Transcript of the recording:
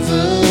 自。